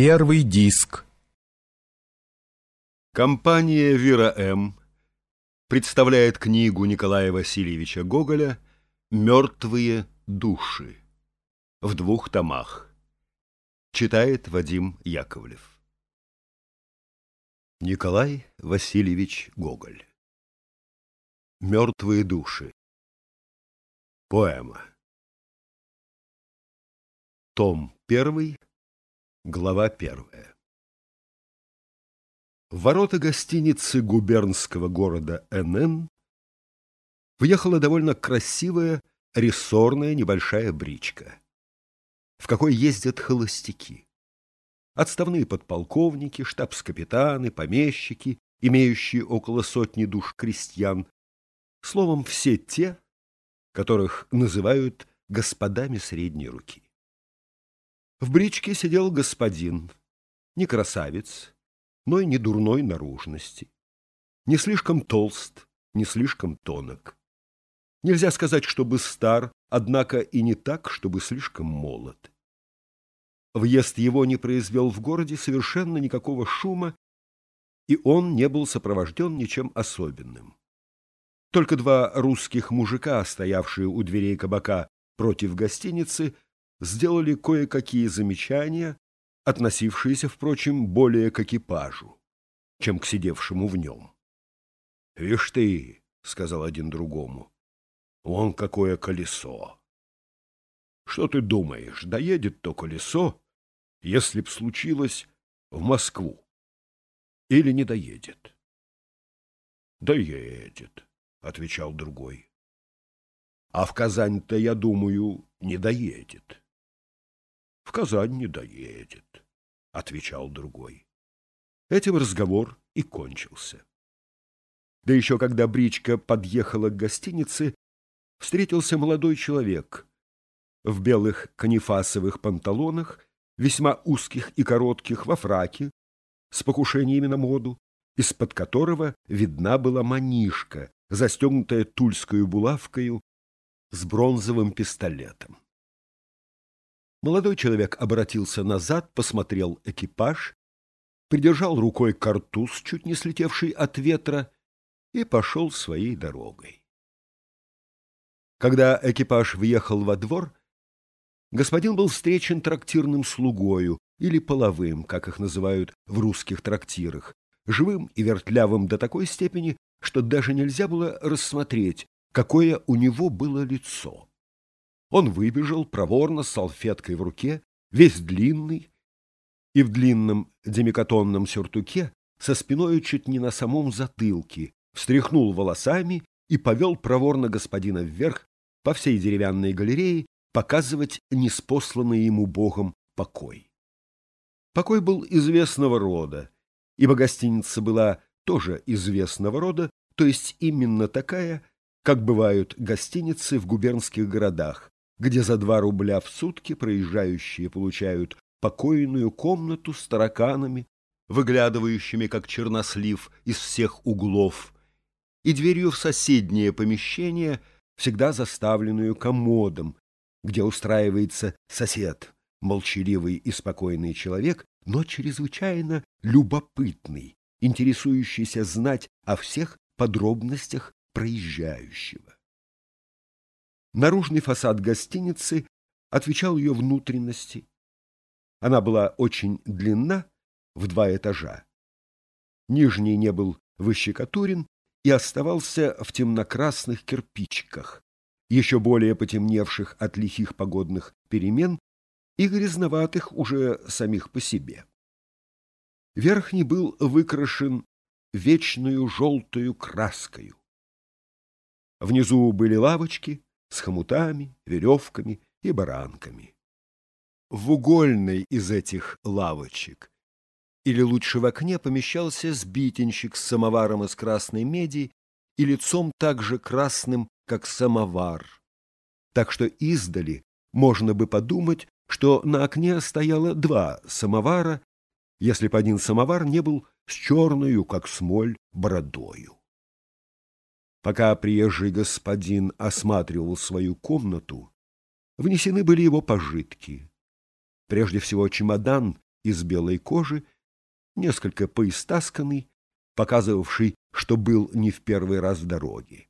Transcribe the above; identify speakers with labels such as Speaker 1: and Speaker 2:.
Speaker 1: Первый диск.
Speaker 2: Компания «Вира М.» представляет книгу Николая Васильевича Гоголя «Мертвые души» в двух томах. Читает Вадим Яковлев. Николай Васильевич Гоголь. «Мертвые души». Поэма. Том первый. Глава первая. Ворота гостиницы губернского города НН въехала довольно красивая рессорная небольшая бричка, в какой ездят холостяки. Отставные подполковники, штабс-капитаны, помещики, имеющие около сотни душ крестьян, словом, все те, которых называют господами средней руки. В бричке сидел господин, не красавец, но и не дурной наружности, не слишком толст, не слишком тонок. Нельзя сказать, чтобы стар, однако и не так, чтобы слишком молод. Въезд его не произвел в городе совершенно никакого шума, и он не был сопровожден ничем особенным. Только два русских мужика, стоявшие у дверей кабака против гостиницы, сделали кое-какие замечания, относившиеся, впрочем, более к экипажу, чем к сидевшему в нем. — Вишь ты, — сказал один другому, — вон какое колесо. Что ты думаешь, доедет то колесо, если б случилось в Москву? Или не доедет? — Доедет, — отвечал другой. — А в Казань-то, я думаю, не доедет. В Казань не доедет, — отвечал другой. Этим разговор и кончился. Да еще когда бричка подъехала к гостинице, встретился молодой человек в белых канифасовых панталонах, весьма узких и коротких, во фраке, с покушениями на моду, из-под которого видна была манишка, застегнутая тульскую булавкою с бронзовым пистолетом. Молодой человек обратился назад, посмотрел экипаж, придержал рукой картуз, чуть не слетевший от ветра, и пошел своей дорогой. Когда экипаж въехал во двор, господин был встречен трактирным слугою или половым, как их называют в русских трактирах, живым и вертлявым до такой степени, что даже нельзя было рассмотреть, какое у него было лицо. Он выбежал проворно с салфеткой в руке, весь длинный, и в длинном демикатонном сюртуке со спиной чуть не на самом затылке, встряхнул волосами и повел проворно господина вверх по всей деревянной галерее показывать неспосланный ему Богом покой. Покой был известного рода, ибо гостиница была тоже известного рода, то есть именно такая, как бывают гостиницы в губернских городах, где за два рубля в сутки проезжающие получают покойную комнату с тараканами, выглядывающими, как чернослив, из всех углов, и дверью в соседнее помещение, всегда заставленную комодом, где устраивается сосед, молчаливый и спокойный человек, но чрезвычайно любопытный, интересующийся знать о всех подробностях проезжающего. Наружный фасад гостиницы отвечал ее внутренности. Она была очень длинна, в два этажа. Нижний не был выщекатурен и оставался в темно-красных кирпичиках, еще более потемневших от лихих погодных перемен и грязноватых уже самих по себе. Верхний был выкрашен вечную желтую краскою. Внизу были лавочки, с хомутами, веревками и баранками. В угольной из этих лавочек, или лучше в окне, помещался сбитенщик с самоваром из красной меди и лицом так же красным, как самовар. Так что издали можно бы подумать, что на окне стояло два самовара, если бы один самовар не был с черную, как смоль, бородою. Пока приезжий господин осматривал свою комнату, внесены были его пожитки. Прежде всего чемодан из белой кожи, несколько поистасканный, показывавший, что был не в первый раз в дороге.